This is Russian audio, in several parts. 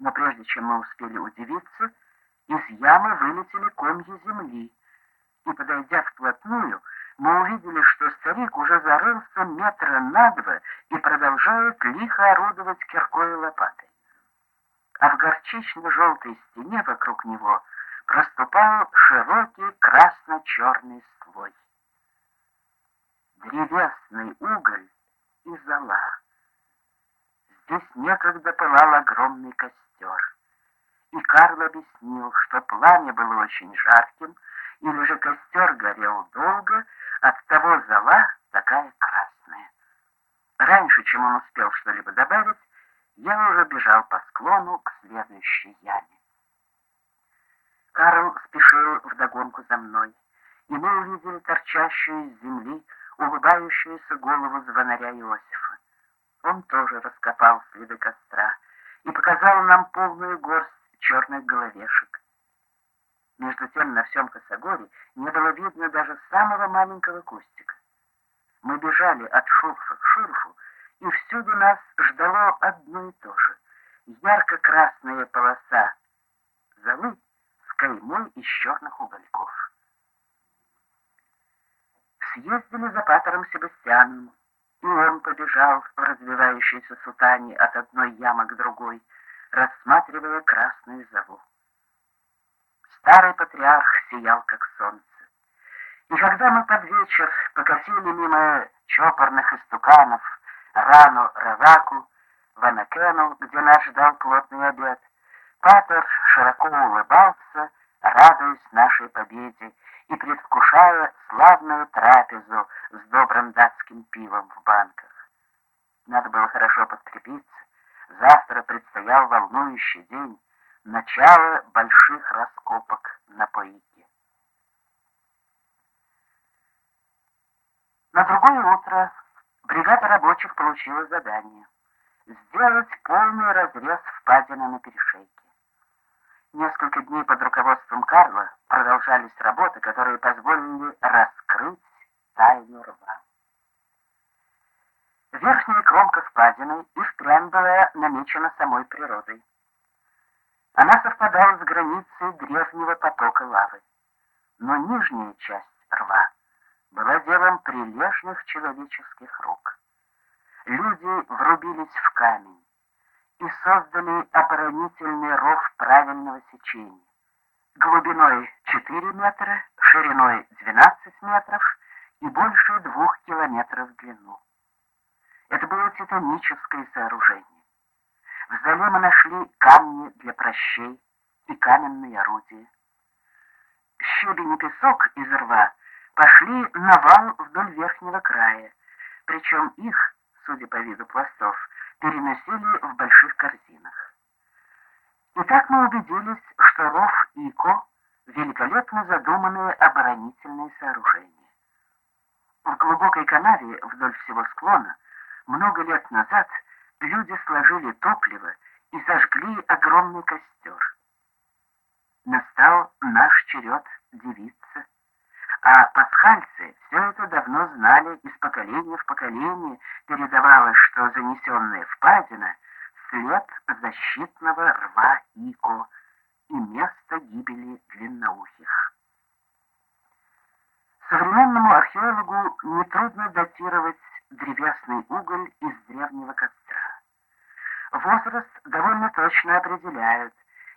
Но прежде чем мы успели удивиться, из ямы вылетели комья земли, и, подойдя вплотную, мы увидели, что старик уже зарылся метра на два и продолжает лихо орудовать киркой и лопатой. А в горчично-желтой стене вокруг него проступал широкий красно-черный слой. Древесный уголь и зола. Здесь некогда пылал огромный костер. И Карл объяснил, что пламя было очень жарким, или же костер горел долго, от того зола такая красная. Раньше, чем он успел что-либо добавить, я уже бежал по склону к следующей яме. Карл спешил вдогонку за мной, и мы увидели торчащую из земли улыбающуюся голову звонаря Иосифа. Он тоже раскопал следы костра и показал нам полную горсть черных головешек. Между тем на всем косогоре не было видно даже самого маленького кустика. Мы бежали от шурфа к шурфу, и всюду нас ждало одно и то же — ярко-красная полоса золы с каймой из черных угольков. Съездили за патером Себастьяном, и он побежал в развивающейся сутане от одной ямы к другой, рассматривая красную зову. Старый патриарх сиял, как солнце. И когда мы под вечер покосили мимо чопорных истуканов рану Раваку, в Анакену, где нас ждал плотный обед, Патер широко улыбался, радуясь нашей победе и предвкушая славную трапезу с добрым датским пивом в банках. Надо было хорошо подкрепиться. Завтра предстоял волнующий день, начало больших раскопок на Поике. На другое утро бригада рабочих получила задание сделать полный разрез впадины на перешейке. Несколько дней под руководством Карла продолжались работы, которые позволили раскрыть тайну рва. Верхняя кромка впадины и впрямь была намечена самой природой. Она совпадала с границей древнего потока лавы. Но нижняя часть рва была делом прилежных человеческих рук. Люди врубились в камень и создали оборонительный ров правильного сечения, глубиной 4 метра, шириной 12 метров и больше двух километров в длину. Это было титаническое сооружение. В зале мы нашли камни для прощей и каменные орудия. Щебень и песок из рва пошли на вал вдоль верхнего края, причем их, судя по виду пластов, переносили в больших корзинах. И так мы убедились, что ров Ико — великолепно задуманное оборонительное сооружение. В глубокой канаве вдоль всего склона много лет назад — люди сложили топливо и зажгли огромный костер. Настал наш черед девиться. А пасхальцы все это давно знали, из поколения в поколение передавалось, что занесенная впадина — след защитного рва Ико и место гибели длинноухих. Современному археологу нетрудно датировать древесный уголь из древнего костра. Возраст довольно точно определяют,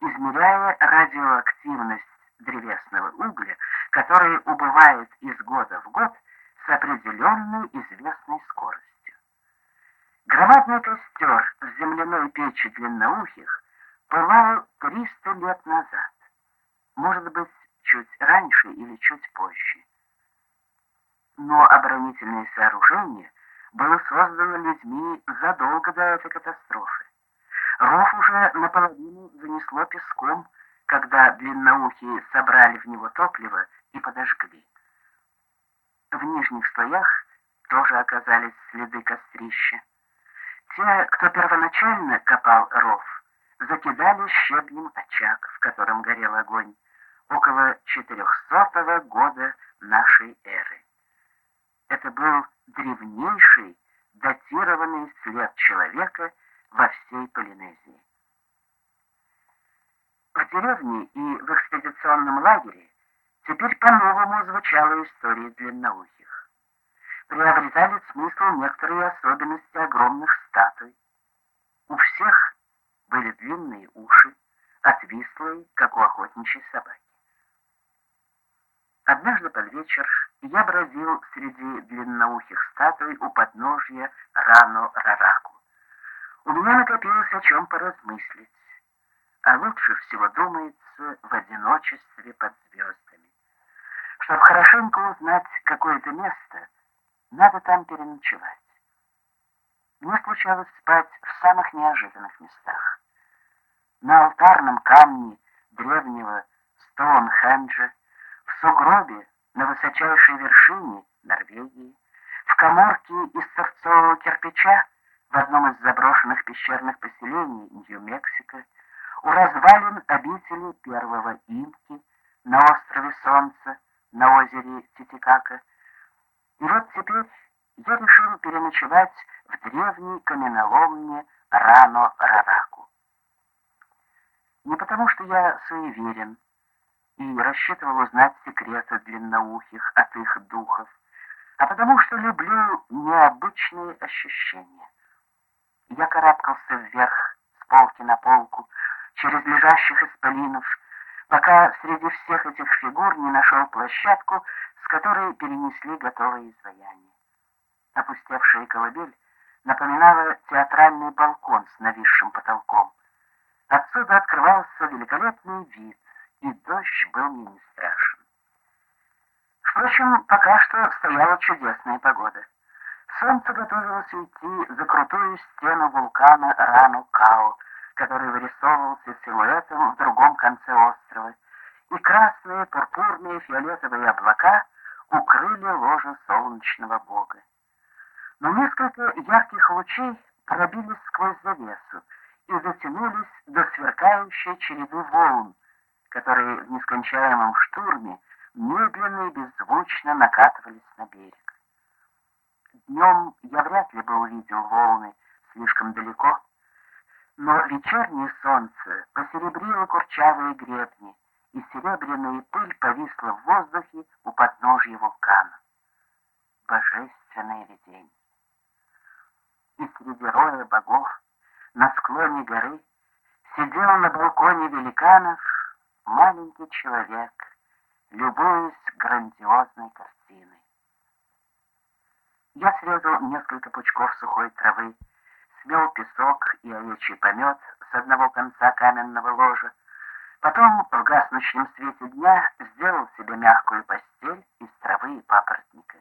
измеряя радиоактивность древесного угля, который убывает из года в год с определенной известной скоростью. Громадный костер в земляной печи длинноухих пылал 300 лет назад, может быть, чуть раньше или чуть позже. Но оборонительные сооружения было создано людьми задолго до этой катастрофы. Ров уже наполовину занесло песком, когда длинноухие собрали в него топливо и подожгли. В нижних слоях тоже оказались следы кострища. Те, кто первоначально копал ров, закидали щебнем очаг, в котором горел огонь, около 400 года нашей эры. Это был древнейший датированный след человека во всей Полинезии. в деревне и в экспедиционном лагере теперь по-новому звучала история длинноухих. Приобретали смысл некоторые особенности огромных статуй. У всех были длинные уши, отвислые, как у охотничьей собаки. Однажды под вечер я бродил среди длинноухих статуй у подножья Рану-Рараку. У меня накопилось о чем поразмыслить, а лучше всего думается в одиночестве под звездами. Чтобы хорошенько узнать какое-то место, надо там переночевать. Мне случалось спать в самых неожиданных местах. На алтарном камне древнего Стоунхенджа, в сугробе на высочайшей вершине Норвегии, в коморке из сорцового кирпича в одном из заброшенных пещерных поселений Нью-Мексико, у развалин обители первого Инки на острове Солнца, на озере Титикака. И вот теперь я переночевать в древней каменоломне Рано-Рараку. Не потому, что я суеверен и рассчитывал узнать секреты длинноухих от их духов, а потому что люблю необычные ощущения. Я карабкался вверх с полки на полку, через лежащих исполинов, пока среди всех этих фигур не нашел площадку, с которой перенесли готовые изваяния. Опустевшая колыбель напоминала театральный балкон с нависшим потолком. Отсюда открывался великолепный вид, и дождь был мне не страшен. Впрочем, пока что стояла чудесная погода. Солнце готовилось уйти за крутую стену вулкана Рану-Као, который вырисовывался силуэтом в другом конце острова, и красные, пурпурные, фиолетовые облака укрыли ложе солнечного бога. Но несколько ярких лучей пробились сквозь завесу и затянулись до сверкающей череды волн, которые в нескончаемом штурме медленно и беззвучно накатывались на берег. Днем я вряд ли бы увидел волны слишком далеко, но вечернее солнце посеребрило курчавые гребни, и серебряная пыль повисла в воздухе у подножья вулкана. Божественное видение. И среди роя богов на склоне горы сидел на балконе великанов маленький человек, любуясь грандиозной картиной. Я срезал несколько пучков сухой травы, смел песок и овечий помет с одного конца каменного ложа, потом в гаснущем свете дня сделал себе мягкую постель из травы и папоротника.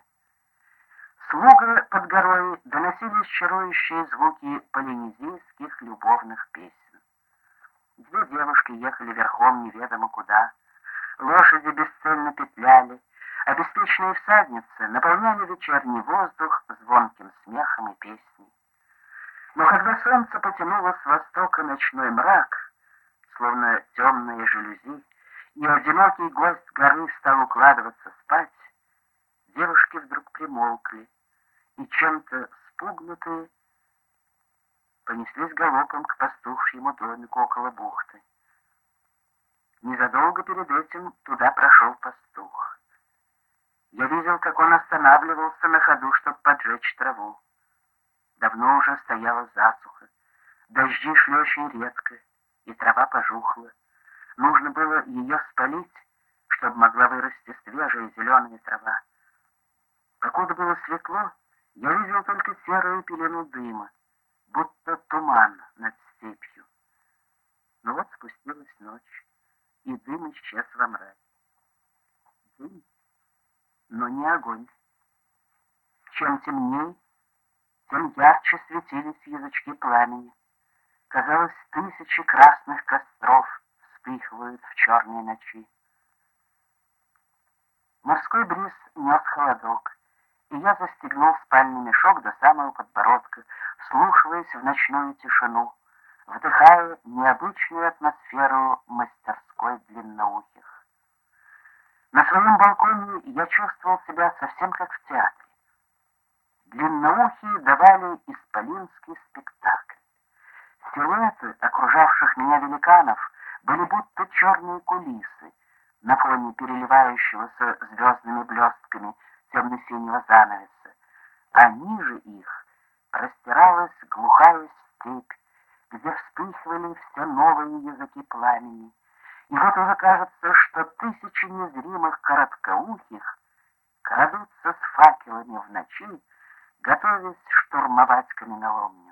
Слуга под горой доносились чарующие звуки полинезийских любовных песен. Две девушки ехали верхом неведомо куда, лошади бесцельно петляли, а беспечные всадницы наполняли вечерний воздух звонким смехом и песней. Но когда солнце потянуло с востока ночной мрак, словно темные жалюзи, и одинокий гость горы стал укладываться спать, девушки вдруг примолкли и чем-то спугнутые понеслись галопом к пастушьему домику около бухты. Незадолго перед этим туда прошел пастух. Я видел, как он останавливался на ходу, чтобы поджечь траву. Давно уже стояла засуха. Дожди шли очень редко, и трава пожухла. Нужно было ее спалить, чтобы могла вырасти свежая зеленая трава. Покуда было светло, я видел только серую пелену дыма, будто туман над степью. Но вот спустилась ночь, и дым исчез во мраке. Дым но не огонь. Чем темнее, тем ярче светились язычки пламени. Казалось, тысячи красных костров вспыхивают в черной ночи. Морской бриз нес холодок, и я застегнул спальный мешок до самого подбородка, вслушиваясь в ночную тишину, вдыхая необычную атмосферу мастерской длинноухих. На своем балконе я чувствовал себя совсем как в театре. Длинноухие давали исполинский спектакль. Силуэты окружавших меня великанов были будто черные кулисы на фоне переливающегося звездными блестками темно-синего занавеса, а ниже их простиралась глухая степь, где вспыхивали все новые языки пламени. И вот уже кажется, что тысячи незримых короткоухих крадутся с факелами в ночи, готовясь штурмовать комендантуру.